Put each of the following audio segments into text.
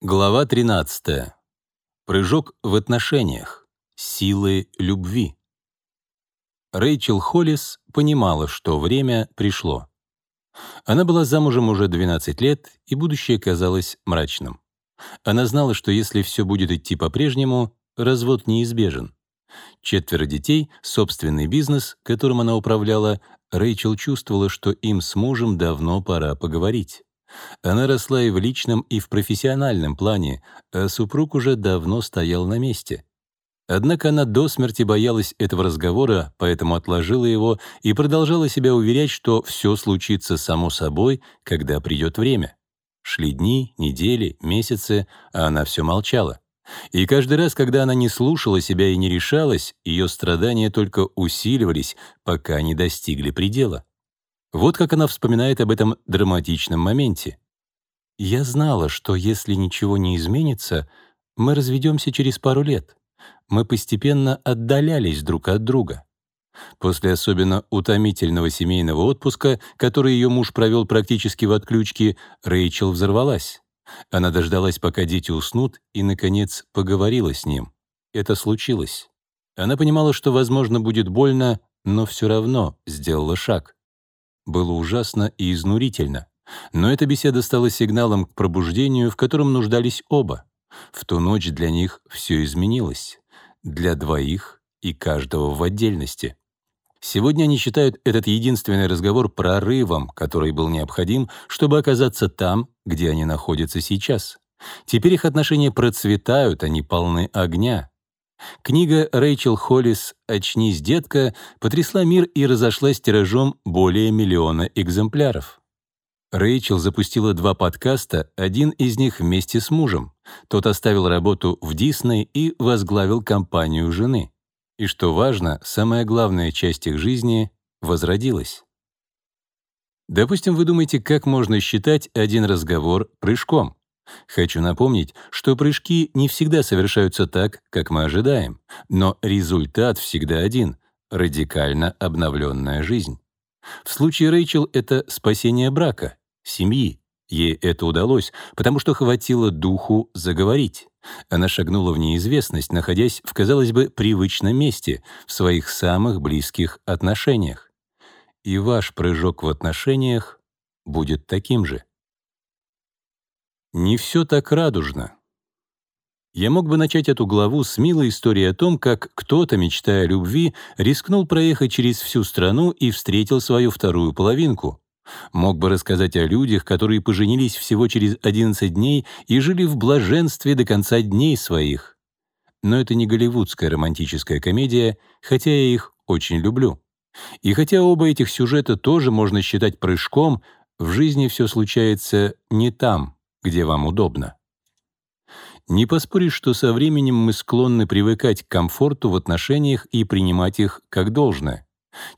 Глава 13. Прыжок в отношениях. Силы любви. Рэйчел Холлис понимала, что время пришло. Она была замужем уже 12 лет, и будущее казалось мрачным. Она знала, что если все будет идти по-прежнему, развод неизбежен. Четверо детей, собственный бизнес, которым она управляла, Рэйчел чувствовала, что им с мужем давно пора поговорить. Она росла и в личном, и в профессиональном плане, а супруг уже давно стоял на месте. Однако она до смерти боялась этого разговора, поэтому отложила его и продолжала себя уверять, что все случится само собой, когда придет время. Шли дни, недели, месяцы, а она все молчала. И каждый раз, когда она не слушала себя и не решалась, ее страдания только усиливались, пока не достигли предела. Вот как она вспоминает об этом драматичном моменте. «Я знала, что если ничего не изменится, мы разведемся через пару лет. Мы постепенно отдалялись друг от друга. После особенно утомительного семейного отпуска, который ее муж провел практически в отключке, Рэйчел взорвалась. Она дождалась, пока дети уснут, и, наконец, поговорила с ним. Это случилось. Она понимала, что, возможно, будет больно, но все равно сделала шаг. Было ужасно и изнурительно. Но эта беседа стала сигналом к пробуждению, в котором нуждались оба. В ту ночь для них все изменилось. Для двоих и каждого в отдельности. Сегодня они считают этот единственный разговор прорывом, который был необходим, чтобы оказаться там, где они находятся сейчас. Теперь их отношения процветают, они полны огня. Книга Рэйчел Холлис «Очнись, детка» потрясла мир и разошлась тиражом более миллиона экземпляров. Рэйчел запустила два подкаста, один из них вместе с мужем. Тот оставил работу в Дисней и возглавил компанию жены. И что важно, самая главная часть их жизни возродилась. Допустим, вы думаете, как можно считать один разговор прыжком. Хочу напомнить, что прыжки не всегда совершаются так, как мы ожидаем, но результат всегда один — радикально обновленная жизнь. В случае Рэйчел это спасение брака, семьи. Ей это удалось, потому что хватило духу заговорить. Она шагнула в неизвестность, находясь в, казалось бы, привычном месте, в своих самых близких отношениях. И ваш прыжок в отношениях будет таким же. Не все так радужно. Я мог бы начать эту главу с милой истории о том, как кто-то, мечтая о любви, рискнул проехать через всю страну и встретил свою вторую половинку. Мог бы рассказать о людях, которые поженились всего через 11 дней и жили в блаженстве до конца дней своих. Но это не голливудская романтическая комедия, хотя я их очень люблю. И хотя оба этих сюжета тоже можно считать прыжком, в жизни все случается не там, где вам удобно. Не поспоришь, что со временем мы склонны привыкать к комфорту в отношениях и принимать их как должное.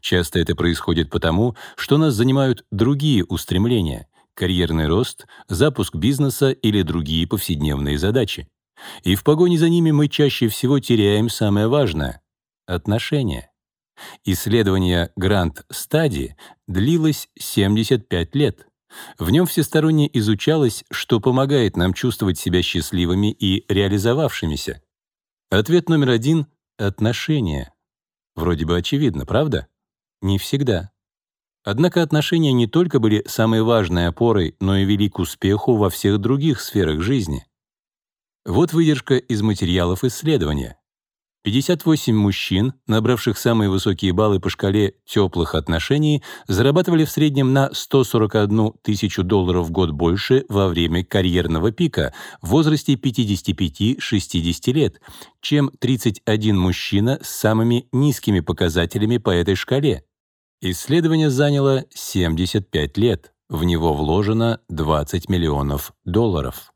Часто это происходит потому, что нас занимают другие устремления — карьерный рост, запуск бизнеса или другие повседневные задачи. И в погоне за ними мы чаще всего теряем самое важное — отношения. Исследование Гранд Стади длилось 75 лет. В нем всесторонне изучалось, что помогает нам чувствовать себя счастливыми и реализовавшимися. Ответ номер один — отношения. Вроде бы очевидно, правда? Не всегда. Однако отношения не только были самой важной опорой, но и вели к успеху во всех других сферах жизни. Вот выдержка из материалов исследования. 58 мужчин, набравших самые высокие баллы по шкале теплых отношений, зарабатывали в среднем на 141 тысячу долларов в год больше во время карьерного пика в возрасте 55-60 лет, чем 31 мужчина с самыми низкими показателями по этой шкале. Исследование заняло 75 лет, в него вложено 20 миллионов долларов.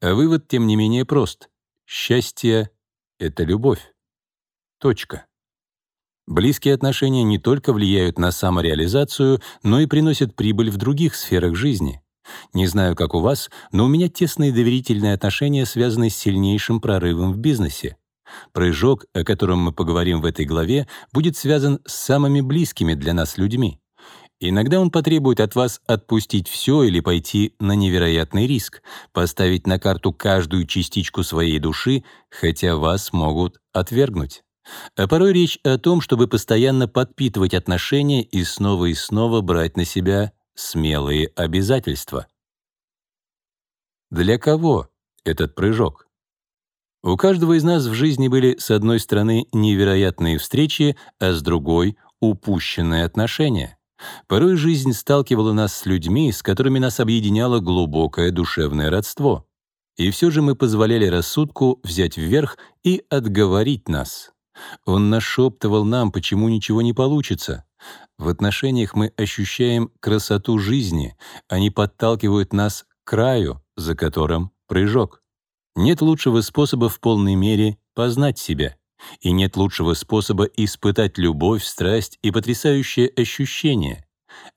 Вывод, тем не менее, прост. Счастье — это любовь. Точка. Близкие отношения не только влияют на самореализацию, но и приносят прибыль в других сферах жизни. Не знаю, как у вас, но у меня тесные доверительные отношения связаны с сильнейшим прорывом в бизнесе. Прыжок, о котором мы поговорим в этой главе, будет связан с самыми близкими для нас людьми. Иногда он потребует от вас отпустить все или пойти на невероятный риск, поставить на карту каждую частичку своей души, хотя вас могут отвергнуть. А порой речь о том, чтобы постоянно подпитывать отношения и снова и снова брать на себя смелые обязательства. Для кого этот прыжок? У каждого из нас в жизни были, с одной стороны, невероятные встречи, а с другой — упущенные отношения. Порой жизнь сталкивала нас с людьми, с которыми нас объединяло глубокое душевное родство. И все же мы позволяли рассудку взять вверх и отговорить нас. Он нашептывал нам, почему ничего не получится. В отношениях мы ощущаем красоту жизни, они подталкивают нас к краю, за которым прыжок. Нет лучшего способа в полной мере познать себя. И нет лучшего способа испытать любовь, страсть и потрясающее ощущение.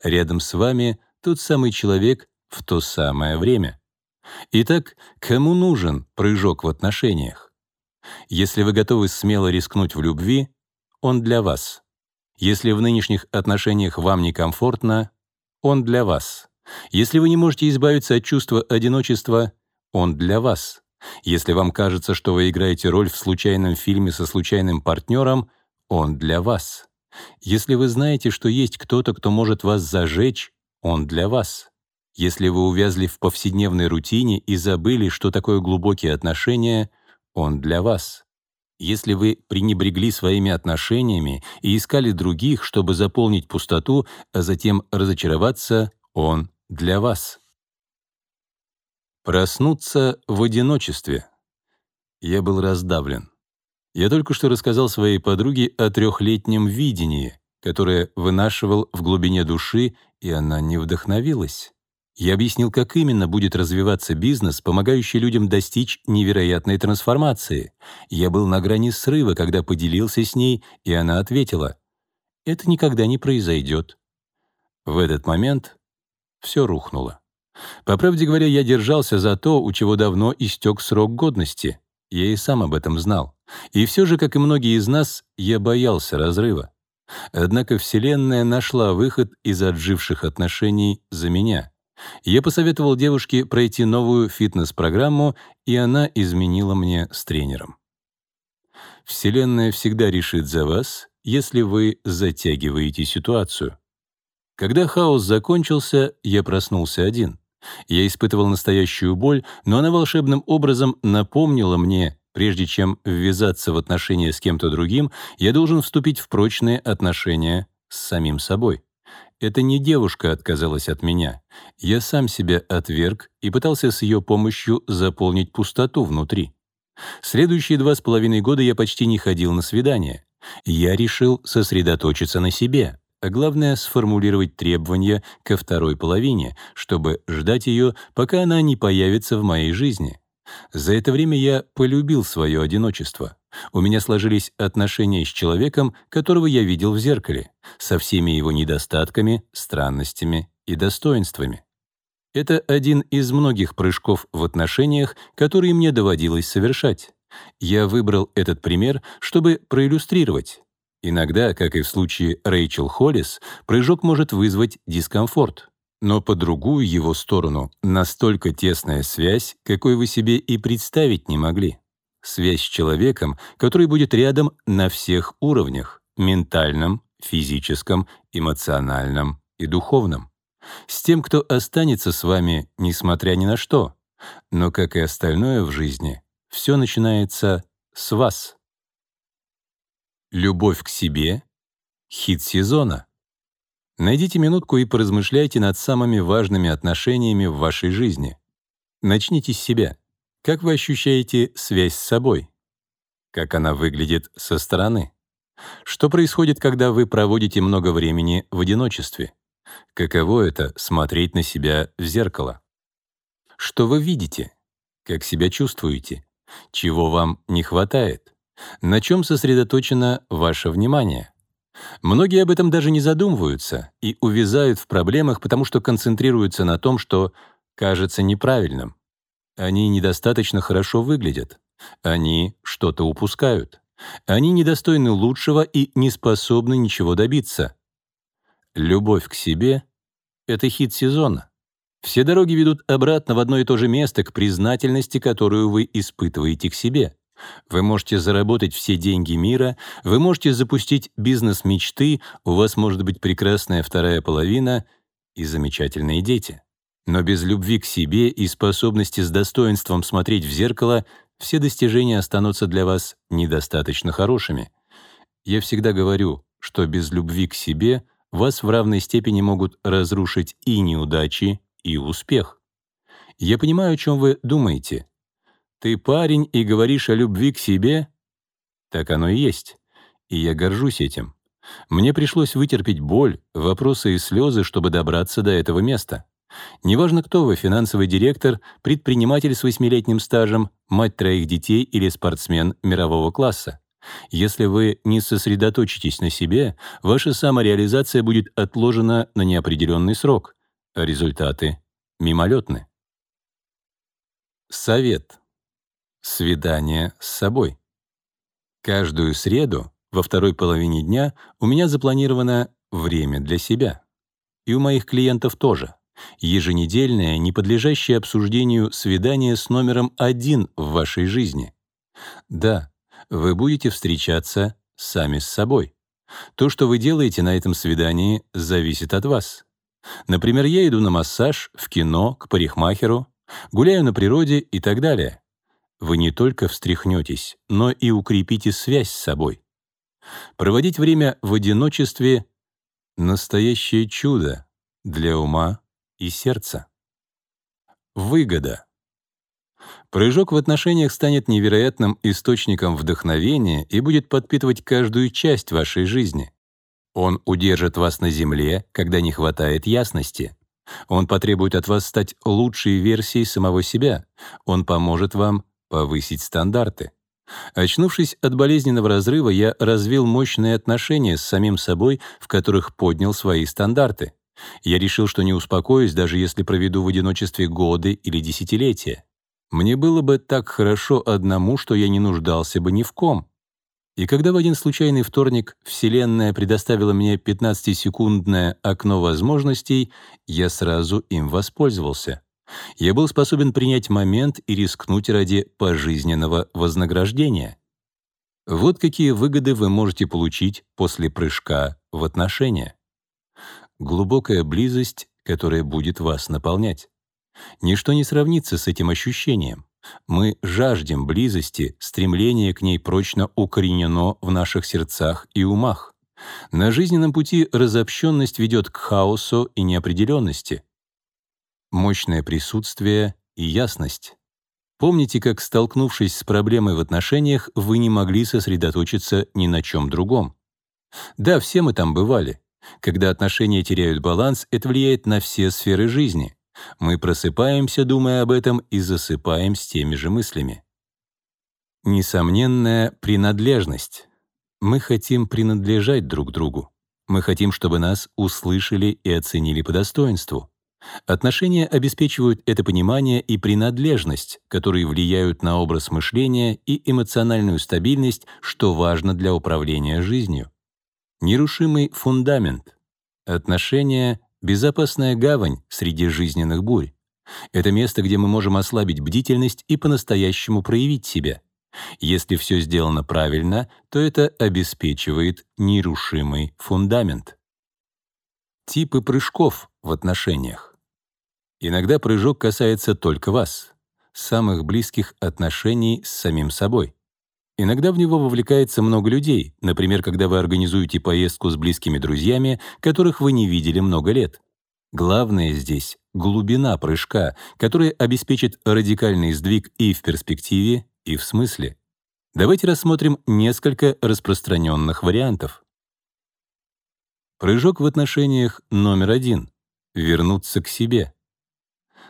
Рядом с вами тот самый человек в то самое время. Итак, кому нужен прыжок в отношениях? Если вы готовы смело рискнуть в любви, он для вас. Если в нынешних отношениях вам некомфортно, он для вас. Если вы не можете избавиться от чувства одиночества, он для вас. Если вам кажется, что вы играете роль в случайном фильме со случайным партнером, он для вас. Если вы знаете, что есть кто-то, кто может вас зажечь, он для вас. Если вы увязли в повседневной рутине и забыли, что такое глубокие отношения, он для вас. Если вы пренебрегли своими отношениями и искали других, чтобы заполнить пустоту, а затем разочароваться, он для вас. Проснуться в одиночестве. Я был раздавлен. Я только что рассказал своей подруге о трехлетнем видении, которое вынашивал в глубине души, и она не вдохновилась. Я объяснил, как именно будет развиваться бизнес, помогающий людям достичь невероятной трансформации. Я был на грани срыва, когда поделился с ней, и она ответила, «Это никогда не произойдет». В этот момент все рухнуло. По правде говоря, я держался за то, у чего давно истек срок годности. Я и сам об этом знал. И все же, как и многие из нас, я боялся разрыва. Однако Вселенная нашла выход из отживших отношений за меня. Я посоветовал девушке пройти новую фитнес-программу, и она изменила мне с тренером. Вселенная всегда решит за вас, если вы затягиваете ситуацию. Когда хаос закончился, я проснулся один. Я испытывал настоящую боль, но она волшебным образом напомнила мне, прежде чем ввязаться в отношения с кем-то другим, я должен вступить в прочные отношения с самим собой. Это не девушка отказалась от меня. Я сам себя отверг и пытался с ее помощью заполнить пустоту внутри. Следующие два с половиной года я почти не ходил на свидания. Я решил сосредоточиться на себе, а главное — сформулировать требования ко второй половине, чтобы ждать ее, пока она не появится в моей жизни. За это время я полюбил свое одиночество. У меня сложились отношения с человеком, которого я видел в зеркале, со всеми его недостатками, странностями и достоинствами. Это один из многих прыжков в отношениях, которые мне доводилось совершать. Я выбрал этот пример, чтобы проиллюстрировать. Иногда, как и в случае Рэйчел Холлис, прыжок может вызвать дискомфорт. Но по другую его сторону настолько тесная связь, какой вы себе и представить не могли. Связь с человеком, который будет рядом на всех уровнях — ментальном, физическом, эмоциональном и духовном. С тем, кто останется с вами, несмотря ни на что. Но, как и остальное в жизни, все начинается с вас. Любовь к себе — хит сезона. Найдите минутку и поразмышляйте над самыми важными отношениями в вашей жизни. Начните с себя. Как вы ощущаете связь с собой? Как она выглядит со стороны? Что происходит, когда вы проводите много времени в одиночестве? Каково это — смотреть на себя в зеркало? Что вы видите? Как себя чувствуете? Чего вам не хватает? На чем сосредоточено ваше внимание? Многие об этом даже не задумываются и увязают в проблемах, потому что концентрируются на том, что кажется неправильным. Они недостаточно хорошо выглядят. Они что-то упускают. Они недостойны лучшего и не способны ничего добиться. Любовь к себе — это хит сезона. Все дороги ведут обратно в одно и то же место, к признательности, которую вы испытываете к себе. Вы можете заработать все деньги мира, вы можете запустить бизнес мечты, у вас может быть прекрасная вторая половина и замечательные дети. Но без любви к себе и способности с достоинством смотреть в зеркало все достижения останутся для вас недостаточно хорошими. Я всегда говорю, что без любви к себе вас в равной степени могут разрушить и неудачи, и успех. Я понимаю, о чем вы думаете. Ты парень и говоришь о любви к себе? Так оно и есть. И я горжусь этим. Мне пришлось вытерпеть боль, вопросы и слезы, чтобы добраться до этого места. Неважно, кто вы — финансовый директор, предприниматель с восьмилетним стажем, мать троих детей или спортсмен мирового класса. Если вы не сосредоточитесь на себе, ваша самореализация будет отложена на неопределенный срок, а результаты мимолетны. Совет. Свидание с собой. Каждую среду во второй половине дня у меня запланировано время для себя. И у моих клиентов тоже. Еженедельное, не подлежащее обсуждению свидание с номером один в вашей жизни. Да, вы будете встречаться сами с собой. То, что вы делаете на этом свидании, зависит от вас. Например, я иду на массаж, в кино, к парикмахеру, гуляю на природе и так далее. Вы не только встряхнетесь, но и укрепите связь с собой. Проводить время в одиночестве — настоящее чудо для ума и сердца. Выгода. Прыжок в отношениях станет невероятным источником вдохновения и будет подпитывать каждую часть вашей жизни. Он удержит вас на земле, когда не хватает ясности. Он потребует от вас стать лучшей версией самого себя. Он поможет вам повысить стандарты. Очнувшись от болезненного разрыва, я развил мощные отношения с самим собой, в которых поднял свои стандарты. Я решил, что не успокоюсь, даже если проведу в одиночестве годы или десятилетия. Мне было бы так хорошо одному, что я не нуждался бы ни в ком. И когда в один случайный вторник Вселенная предоставила мне 15-секундное окно возможностей, я сразу им воспользовался. Я был способен принять момент и рискнуть ради пожизненного вознаграждения. Вот какие выгоды вы можете получить после прыжка в отношения. Глубокая близость, которая будет вас наполнять. Ничто не сравнится с этим ощущением. Мы жаждем близости, стремление к ней прочно укоренено в наших сердцах и умах. На жизненном пути разобщенность ведет к хаосу и неопределенности. Мощное присутствие и ясность. Помните, как, столкнувшись с проблемой в отношениях, вы не могли сосредоточиться ни на чем другом. Да, все мы там бывали. Когда отношения теряют баланс, это влияет на все сферы жизни. Мы просыпаемся, думая об этом, и засыпаем с теми же мыслями. Несомненная принадлежность. Мы хотим принадлежать друг другу. Мы хотим, чтобы нас услышали и оценили по достоинству. Отношения обеспечивают это понимание и принадлежность, которые влияют на образ мышления и эмоциональную стабильность, что важно для управления жизнью. Нерушимый фундамент. Отношения Безопасная гавань среди жизненных бурь. Это место, где мы можем ослабить бдительность и по-настоящему проявить себя. Если все сделано правильно, то это обеспечивает нерушимый фундамент. Типы прыжков в отношениях. Иногда прыжок касается только вас, самых близких отношений с самим собой. Иногда в него вовлекается много людей, например, когда вы организуете поездку с близкими друзьями, которых вы не видели много лет. Главное здесь — глубина прыжка, которая обеспечит радикальный сдвиг и в перспективе, и в смысле. Давайте рассмотрим несколько распространенных вариантов. Прыжок в отношениях номер один — вернуться к себе.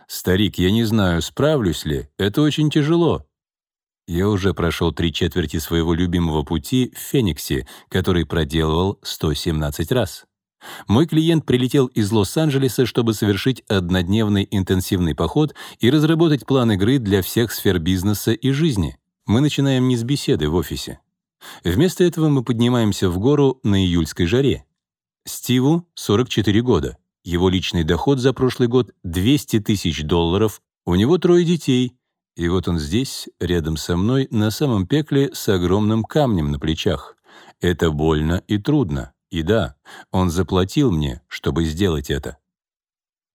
«Старик, я не знаю, справлюсь ли, это очень тяжело», я уже прошел три четверти своего любимого пути в Фениксе, который проделывал 117 раз. Мой клиент прилетел из Лос-Анджелеса, чтобы совершить однодневный интенсивный поход и разработать план игры для всех сфер бизнеса и жизни. Мы начинаем не с беседы в офисе. Вместо этого мы поднимаемся в гору на июльской жаре. Стиву 44 года. Его личный доход за прошлый год — 200 тысяч долларов, у него трое детей. И вот он здесь, рядом со мной, на самом пекле, с огромным камнем на плечах. Это больно и трудно. И да, он заплатил мне, чтобы сделать это.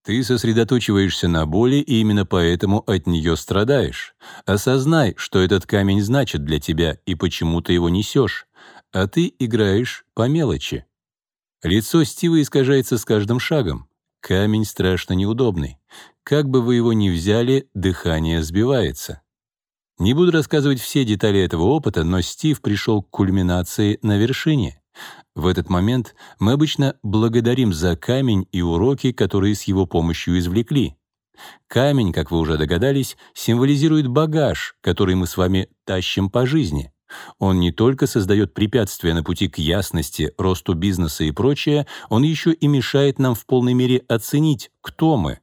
Ты сосредоточиваешься на боли, и именно поэтому от нее страдаешь. Осознай, что этот камень значит для тебя и почему ты его несешь, а ты играешь по мелочи. Лицо Стива искажается с каждым шагом. Камень страшно неудобный. Как бы вы его ни взяли, дыхание сбивается. Не буду рассказывать все детали этого опыта, но Стив пришел к кульминации на вершине. В этот момент мы обычно благодарим за камень и уроки, которые с его помощью извлекли. Камень, как вы уже догадались, символизирует багаж, который мы с вами тащим по жизни. Он не только создает препятствия на пути к ясности, росту бизнеса и прочее, он еще и мешает нам в полной мере оценить, кто мы.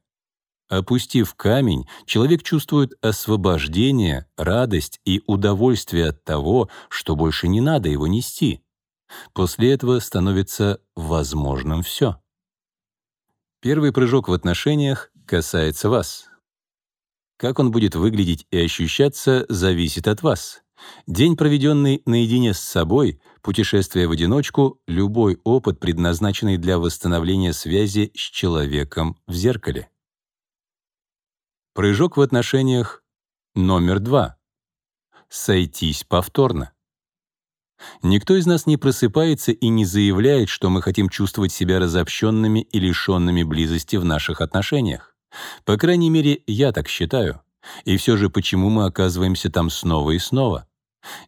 Опустив камень, человек чувствует освобождение, радость и удовольствие от того, что больше не надо его нести. После этого становится возможным все. Первый прыжок в отношениях касается вас. Как он будет выглядеть и ощущаться, зависит от вас. День, проведенный наедине с собой, путешествие в одиночку — любой опыт, предназначенный для восстановления связи с человеком в зеркале. Прыжок в отношениях номер два. Сойтись повторно. Никто из нас не просыпается и не заявляет, что мы хотим чувствовать себя разобщенными и лишенными близости в наших отношениях. По крайней мере, я так считаю. И все же почему мы оказываемся там снова и снова?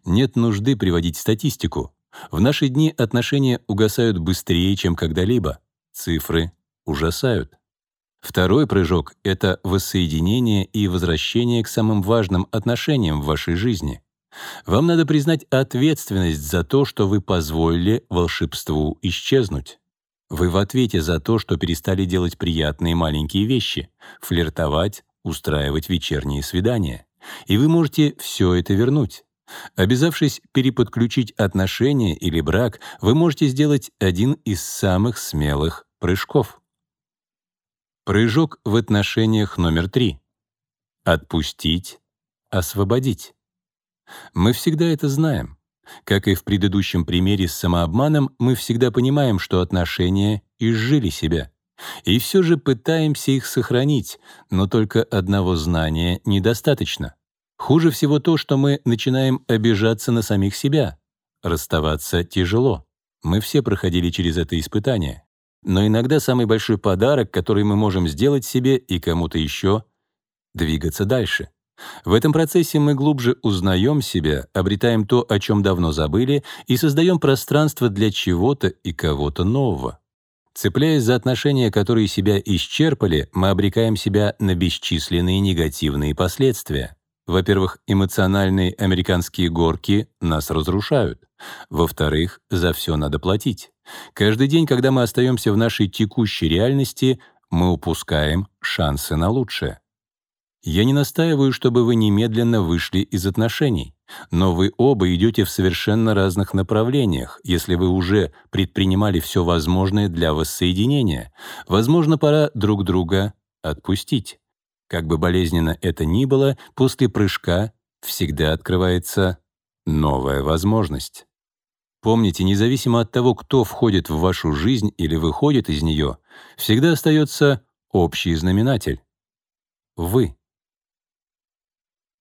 Нет нужды приводить статистику. В наши дни отношения угасают быстрее, чем когда-либо. Цифры ужасают. Второй прыжок — это воссоединение и возвращение к самым важным отношениям в вашей жизни. Вам надо признать ответственность за то, что вы позволили волшебству исчезнуть. Вы в ответе за то, что перестали делать приятные маленькие вещи, флиртовать, устраивать вечерние свидания. И вы можете все это вернуть. Обязавшись переподключить отношения или брак, вы можете сделать один из самых смелых прыжков. Прыжок в отношениях номер три. Отпустить, освободить. Мы всегда это знаем. Как и в предыдущем примере с самообманом, мы всегда понимаем, что отношения изжили себя. И все же пытаемся их сохранить, но только одного знания недостаточно. Хуже всего то, что мы начинаем обижаться на самих себя. Расставаться тяжело. Мы все проходили через это испытание. Но иногда самый большой подарок, который мы можем сделать себе и кому-то еще — двигаться дальше. В этом процессе мы глубже узнаем себя, обретаем то, о чем давно забыли, и создаем пространство для чего-то и кого-то нового. Цепляясь за отношения, которые себя исчерпали, мы обрекаем себя на бесчисленные негативные последствия. Во-первых, эмоциональные американские горки нас разрушают. Во-вторых, за все надо платить. Каждый день, когда мы остаемся в нашей текущей реальности, мы упускаем шансы на лучшее. Я не настаиваю, чтобы вы немедленно вышли из отношений, но вы оба идете в совершенно разных направлениях, если вы уже предпринимали все возможное для воссоединения. Возможно, пора друг друга отпустить. Как бы болезненно это ни было, после прыжка всегда открывается новая возможность. Помните, независимо от того, кто входит в вашу жизнь или выходит из нее, всегда остается общий знаменатель — вы.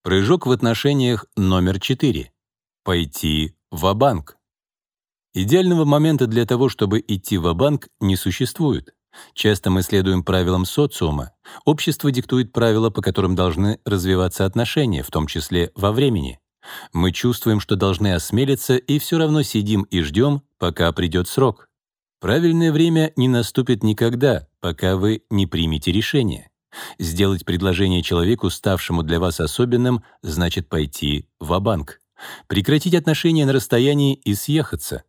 Прыжок в отношениях номер 4. Пойти в банк Идеального момента для того, чтобы идти в банк не существует. Часто мы следуем правилам социума. Общество диктует правила, по которым должны развиваться отношения, в том числе во времени. Мы чувствуем, что должны осмелиться, и все равно сидим и ждем, пока придет срок. Правильное время не наступит никогда, пока вы не примете решение. Сделать предложение человеку, ставшему для вас особенным, значит пойти в банк Прекратить отношения на расстоянии и съехаться.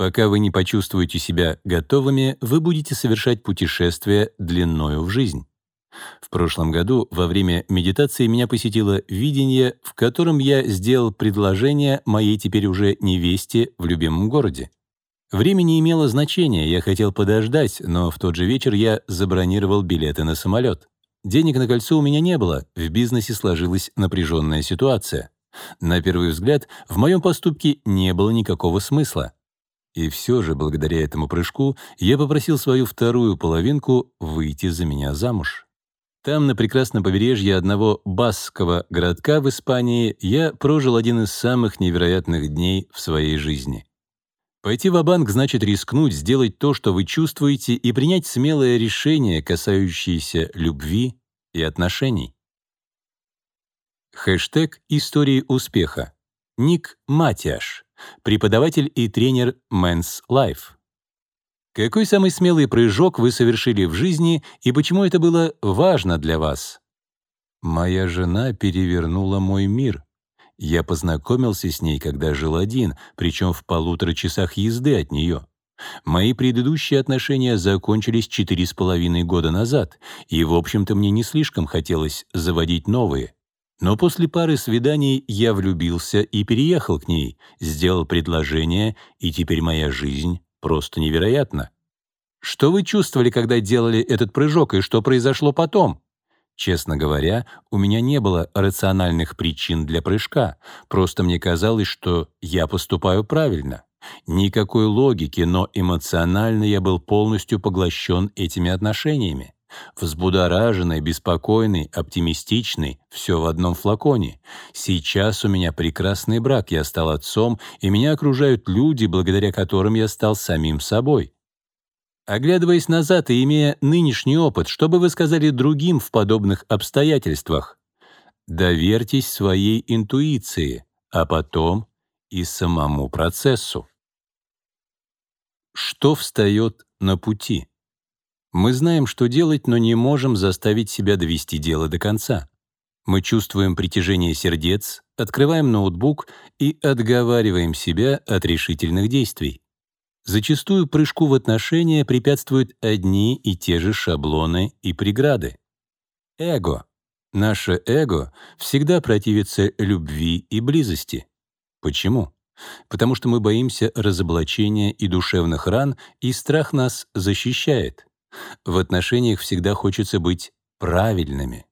Пока вы не почувствуете себя готовыми, вы будете совершать путешествие длиною в жизнь. В прошлом году во время медитации меня посетило видение, в котором я сделал предложение моей теперь уже невесте в любимом городе. Время не имело значения, я хотел подождать, но в тот же вечер я забронировал билеты на самолет. Денег на кольцо у меня не было, в бизнесе сложилась напряженная ситуация. На первый взгляд, в моем поступке не было никакого смысла. И все же, благодаря этому прыжку, я попросил свою вторую половинку выйти за меня замуж. Там, на прекрасном побережье одного баскского городка в Испании, я прожил один из самых невероятных дней в своей жизни. Пойти в банк значит рискнуть, сделать то, что вы чувствуете, и принять смелое решение, касающееся любви и отношений. Хэштег «Истории успеха». Ник Матиаш, преподаватель и тренер Men's Life. Какой самый смелый прыжок вы совершили в жизни и почему это было важно для вас? Моя жена перевернула мой мир. Я познакомился с ней, когда жил один, причем в полутора часах езды от нее. Мои предыдущие отношения закончились четыре с половиной года назад, и, в общем-то, мне не слишком хотелось заводить новые. Но после пары свиданий я влюбился и переехал к ней, сделал предложение, и теперь моя жизнь просто невероятна. Что вы чувствовали, когда делали этот прыжок, и что произошло потом? Честно говоря, у меня не было рациональных причин для прыжка, просто мне казалось, что я поступаю правильно. Никакой логики, но эмоционально я был полностью поглощен этими отношениями. Взбудораженный, беспокойный, оптимистичный — все в одном флаконе. Сейчас у меня прекрасный брак, я стал отцом, и меня окружают люди, благодаря которым я стал самим собой. Оглядываясь назад и имея нынешний опыт, что бы вы сказали другим в подобных обстоятельствах? Доверьтесь своей интуиции, а потом и самому процессу. Что встает на пути? Мы знаем, что делать, но не можем заставить себя довести дело до конца. Мы чувствуем притяжение сердец, открываем ноутбук и отговариваем себя от решительных действий. Зачастую прыжку в отношения препятствуют одни и те же шаблоны и преграды. Эго. Наше эго всегда противится любви и близости. Почему? Потому что мы боимся разоблачения и душевных ран, и страх нас защищает. В отношениях всегда хочется быть правильными.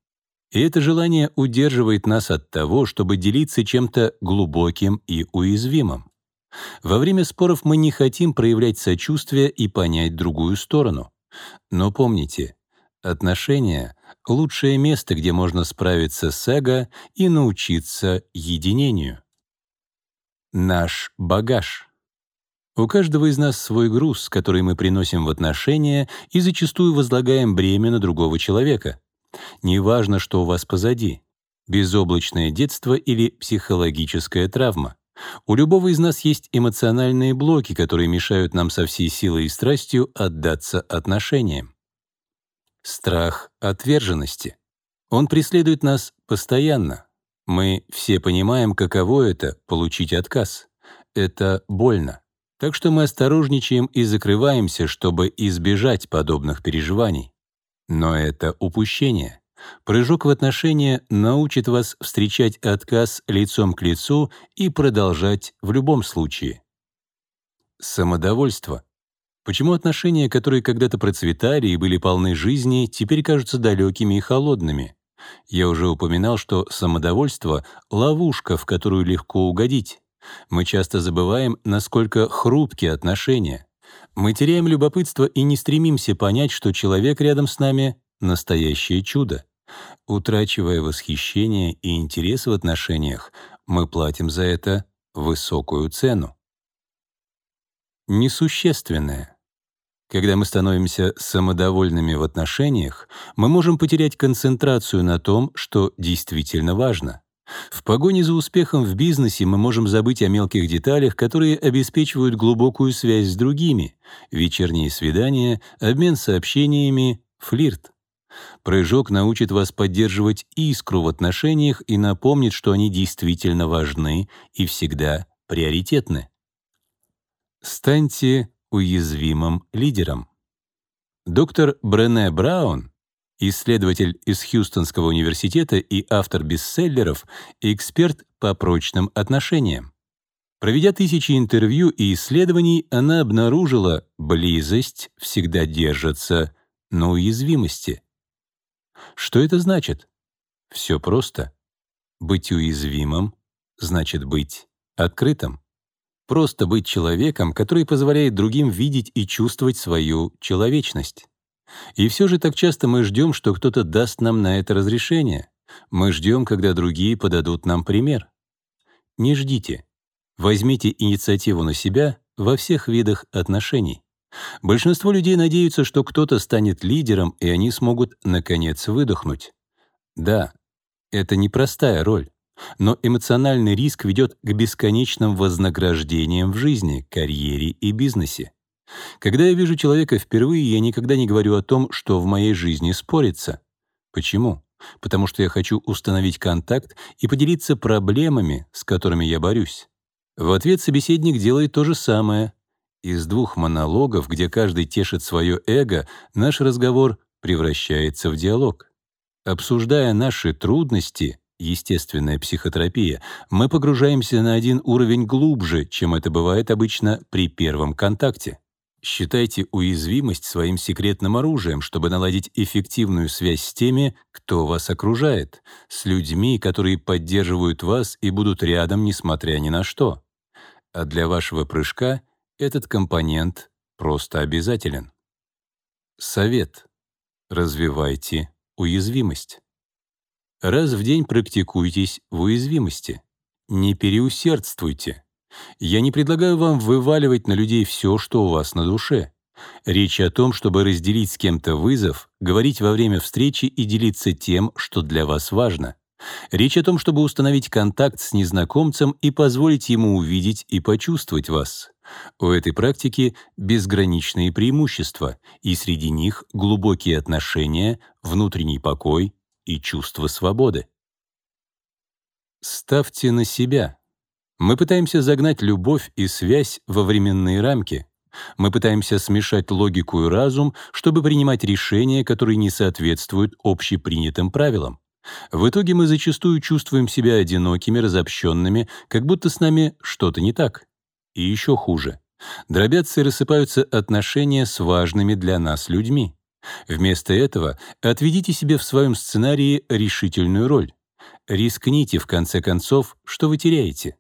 И это желание удерживает нас от того, чтобы делиться чем-то глубоким и уязвимым. Во время споров мы не хотим проявлять сочувствие и понять другую сторону. Но помните, отношения — лучшее место, где можно справиться с эго и научиться единению. Наш багаж — у каждого из нас свой груз, который мы приносим в отношения и зачастую возлагаем бремя на другого человека. Неважно, что у вас позади — безоблачное детство или психологическая травма. У любого из нас есть эмоциональные блоки, которые мешают нам со всей силой и страстью отдаться отношениям. Страх отверженности. Он преследует нас постоянно. Мы все понимаем, каково это — получить отказ. Это больно. Так что мы осторожничаем и закрываемся, чтобы избежать подобных переживаний. Но это упущение. Прыжок в отношения научит вас встречать отказ лицом к лицу и продолжать в любом случае. Самодовольство. Почему отношения, которые когда-то процветали и были полны жизни, теперь кажутся далекими и холодными? Я уже упоминал, что самодовольство — ловушка, в которую легко угодить. Мы часто забываем, насколько хрупки отношения. Мы теряем любопытство и не стремимся понять, что человек рядом с нами — настоящее чудо. Утрачивая восхищение и интерес в отношениях, мы платим за это высокую цену. Несущественное. Когда мы становимся самодовольными в отношениях, мы можем потерять концентрацию на том, что действительно важно. В погоне за успехом в бизнесе мы можем забыть о мелких деталях, которые обеспечивают глубокую связь с другими — вечерние свидания, обмен сообщениями, флирт. Прыжок научит вас поддерживать искру в отношениях и напомнит, что они действительно важны и всегда приоритетны. Станьте уязвимым лидером. Доктор Брене Браун исследователь из Хьюстонского университета и автор бестселлеров, эксперт по прочным отношениям. Проведя тысячи интервью и исследований, она обнаружила, близость всегда держится на уязвимости. Что это значит? Все просто. Быть уязвимым значит быть открытым. Просто быть человеком, который позволяет другим видеть и чувствовать свою человечность. И все же так часто мы ждем, что кто-то даст нам на это разрешение. Мы ждем, когда другие подадут нам пример. Не ждите. Возьмите инициативу на себя во всех видах отношений. Большинство людей надеются, что кто-то станет лидером, и они смогут, наконец, выдохнуть. Да, это непростая роль, но эмоциональный риск ведет к бесконечным вознаграждениям в жизни, карьере и бизнесе. Когда я вижу человека впервые, я никогда не говорю о том, что в моей жизни спорится. Почему? Потому что я хочу установить контакт и поделиться проблемами, с которыми я борюсь. В ответ собеседник делает то же самое. Из двух монологов, где каждый тешит свое эго, наш разговор превращается в диалог. Обсуждая наши трудности, естественная психотерапия, мы погружаемся на один уровень глубже, чем это бывает обычно при первом контакте. Считайте уязвимость своим секретным оружием, чтобы наладить эффективную связь с теми, кто вас окружает, с людьми, которые поддерживают вас и будут рядом, несмотря ни на что. А для вашего прыжка этот компонент просто обязателен. Совет. Развивайте уязвимость. Раз в день практикуйтесь в уязвимости. Не переусердствуйте. Я не предлагаю вам вываливать на людей все, что у вас на душе. Речь о том, чтобы разделить с кем-то вызов, говорить во время встречи и делиться тем, что для вас важно. Речь о том, чтобы установить контакт с незнакомцем и позволить ему увидеть и почувствовать вас. У этой практики безграничные преимущества, и среди них глубокие отношения, внутренний покой и чувство свободы. Ставьте на себя. Мы пытаемся загнать любовь и связь во временные рамки. Мы пытаемся смешать логику и разум, чтобы принимать решения, которые не соответствуют общепринятым правилам. В итоге мы зачастую чувствуем себя одинокими, разобщенными, как будто с нами что-то не так. И еще хуже. Дробятся и рассыпаются отношения с важными для нас людьми. Вместо этого отведите себе в своем сценарии решительную роль. Рискните, в конце концов, что вы теряете.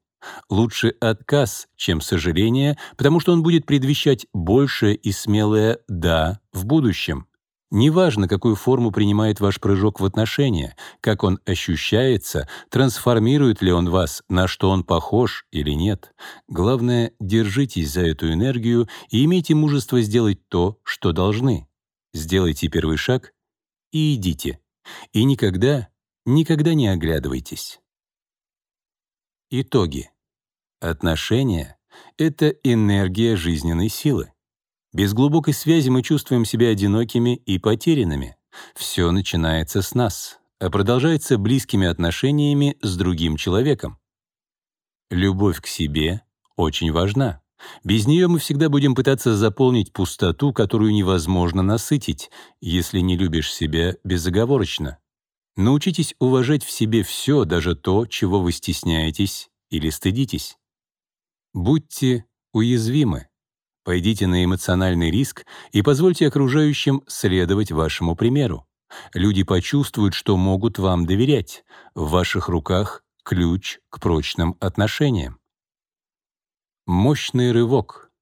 Лучше отказ, чем сожаление, потому что он будет предвещать большее и смелое «да» в будущем. Неважно, какую форму принимает ваш прыжок в отношения, как он ощущается, трансформирует ли он вас, на что он похож или нет. Главное, держитесь за эту энергию и имейте мужество сделать то, что должны. Сделайте первый шаг и идите. И никогда, никогда не оглядывайтесь. Итоги. Отношения — это энергия жизненной силы. Без глубокой связи мы чувствуем себя одинокими и потерянными. Все начинается с нас, а продолжается близкими отношениями с другим человеком. Любовь к себе очень важна. Без нее мы всегда будем пытаться заполнить пустоту, которую невозможно насытить, если не любишь себя безоговорочно. Научитесь уважать в себе все, даже то, чего вы стесняетесь или стыдитесь. Будьте уязвимы. Пойдите на эмоциональный риск и позвольте окружающим следовать вашему примеру. Люди почувствуют, что могут вам доверять. В ваших руках ключ к прочным отношениям. Мощный рывок.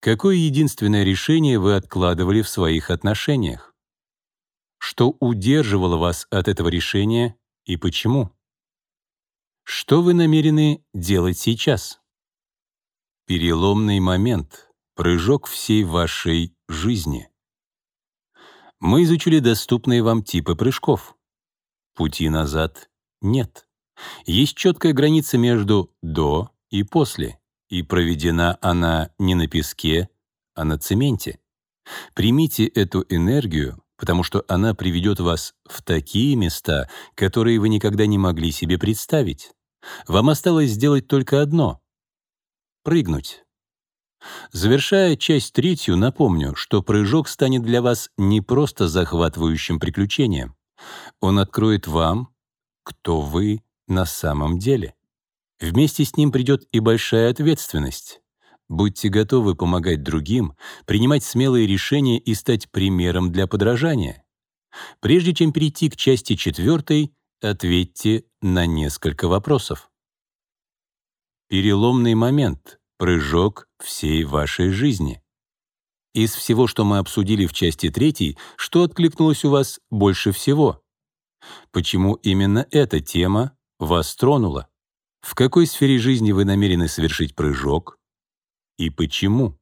Какое единственное решение вы откладывали в своих отношениях? Что удерживало вас от этого решения и почему? Что вы намерены делать сейчас? Переломный момент — Прыжок всей вашей жизни. Мы изучили доступные вам типы прыжков. Пути назад нет. Есть четкая граница между «до» и «после», и проведена она не на песке, а на цементе. Примите эту энергию, потому что она приведет вас в такие места, которые вы никогда не могли себе представить. Вам осталось сделать только одно — прыгнуть. Завершая часть третью, напомню, что прыжок станет для вас не просто захватывающим приключением. Он откроет вам, кто вы на самом деле. Вместе с ним придет и большая ответственность. Будьте готовы помогать другим, принимать смелые решения и стать примером для подражания. Прежде чем перейти к части четвертой, ответьте на несколько вопросов. Переломный момент, прыжок всей вашей жизни. Из всего, что мы обсудили в части третьей, что откликнулось у вас больше всего? Почему именно эта тема вас тронула? В какой сфере жизни вы намерены совершить прыжок? И почему?